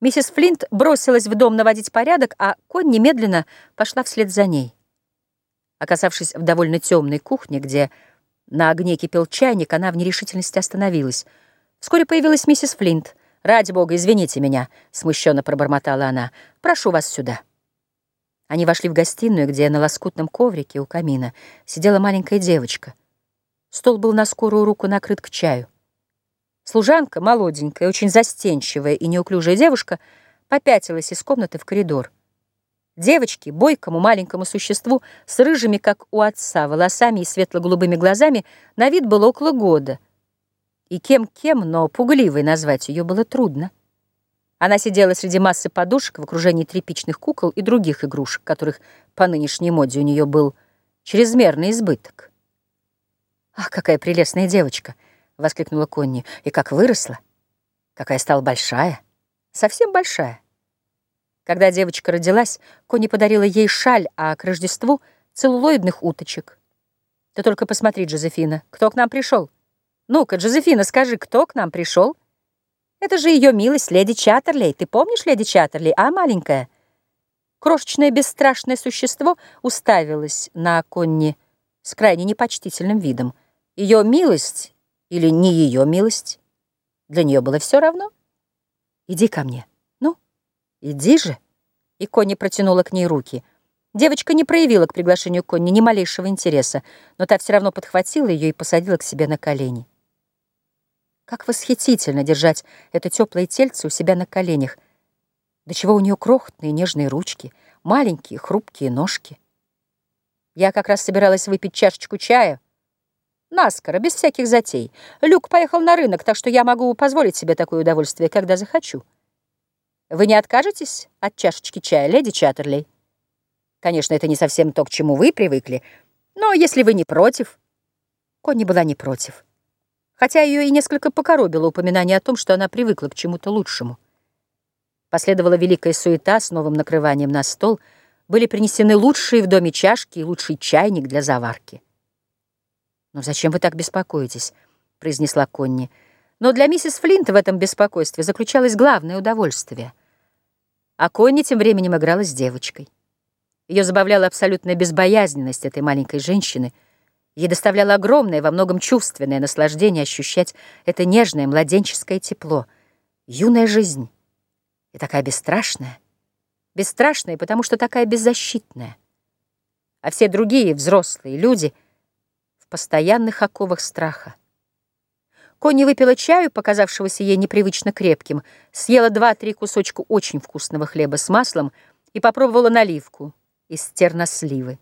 Миссис Флинт бросилась в дом наводить порядок, а Конь немедленно пошла вслед за ней. Оказавшись в довольно темной кухне, где на огне кипел чайник, она в нерешительности остановилась. Вскоре появилась миссис Флинт. «Ради бога, извините меня», — смущенно пробормотала она. «Прошу вас сюда». Они вошли в гостиную, где на лоскутном коврике у камина сидела маленькая девочка. Стол был на скорую руку накрыт к чаю. Служанка, молоденькая, очень застенчивая и неуклюжая девушка, попятилась из комнаты в коридор. Девочке, бойкому маленькому существу, с рыжими, как у отца, волосами и светло-голубыми глазами, на вид было около года. И кем-кем, но пугливой назвать ее было трудно. Она сидела среди массы подушек в окружении тряпичных кукол и других игрушек, которых по нынешней моде у нее был чрезмерный избыток. «Ах, какая прелестная девочка!» — воскликнула Конни. «И как выросла! Какая стала большая! Совсем большая!» Когда девочка родилась, Конни подарила ей шаль, а к Рождеству — целлулоидных уточек. «Ты только посмотри, Джозефина, кто к нам пришел? Ну-ка, Джозефина, скажи, кто к нам пришел?» «Это же ее милость, леди Чаттерлей. Ты помнишь леди Чаттерлей, а, маленькая?» Крошечное бесстрашное существо уставилось на Конни с крайне непочтительным видом. Ее милость или не ее милость. Для нее было все равно. «Иди ко мне. Ну, иди же». И Конни протянула к ней руки. Девочка не проявила к приглашению Конни ни малейшего интереса, но та все равно подхватила ее и посадила к себе на колени. Как восхитительно держать это теплое тельце у себя на коленях. До чего у нее крохотные нежные ручки, маленькие хрупкие ножки. Я как раз собиралась выпить чашечку чая, Наскоро, без всяких затей. Люк поехал на рынок, так что я могу позволить себе такое удовольствие, когда захочу. Вы не откажетесь от чашечки чая, леди Чаттерлей? Конечно, это не совсем то, к чему вы привыкли, но если вы не против... Конни была не против. Хотя ее и несколько покоробило упоминание о том, что она привыкла к чему-то лучшему. Последовала великая суета с новым накрыванием на стол, были принесены лучшие в доме чашки и лучший чайник для заварки. «Но зачем вы так беспокоитесь?» — произнесла Конни. Но для миссис Флинт в этом беспокойстве заключалось главное удовольствие. А Конни тем временем играла с девочкой. Ее забавляла абсолютная безбоязненность этой маленькой женщины. Ей доставляло огромное, во многом чувственное наслаждение ощущать это нежное младенческое тепло. Юная жизнь. И такая бесстрашная. Бесстрашная, потому что такая беззащитная. А все другие взрослые люди — постоянных оковах страха. Конни выпила чаю, показавшегося ей непривычно крепким, съела два-три кусочка очень вкусного хлеба с маслом и попробовала наливку из терносливы.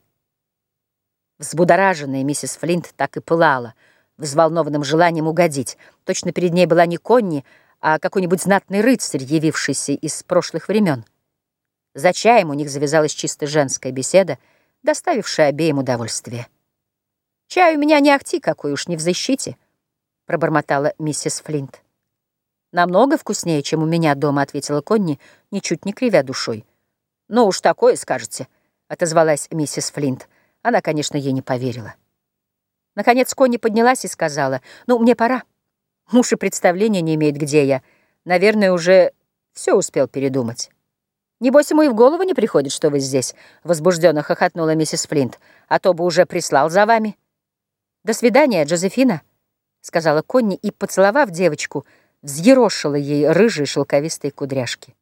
Взбудораженная миссис Флинт так и пылала, взволнованным желанием угодить. Точно перед ней была не Конни, а какой-нибудь знатный рыцарь, явившийся из прошлых времен. За чаем у них завязалась чисто женская беседа, доставившая обеим удовольствие. «Чай у меня не ахти какой уж, не в защите», — пробормотала миссис Флинт. «Намного вкуснее, чем у меня дома», — ответила Конни, ничуть не кривя душой. «Ну уж такое скажете», — отозвалась миссис Флинт. Она, конечно, ей не поверила. Наконец Конни поднялась и сказала, «Ну, мне пора. Муж и представления не имеет, где я. Наверное, уже все успел передумать». «Небось, ему и в голову не приходит, что вы здесь», — возбужденно хохотнула миссис Флинт. «А то бы уже прислал за вами». «До свидания, Джозефина», — сказала Конни и, поцеловав девочку, взъерошила ей рыжие шелковистые кудряшки.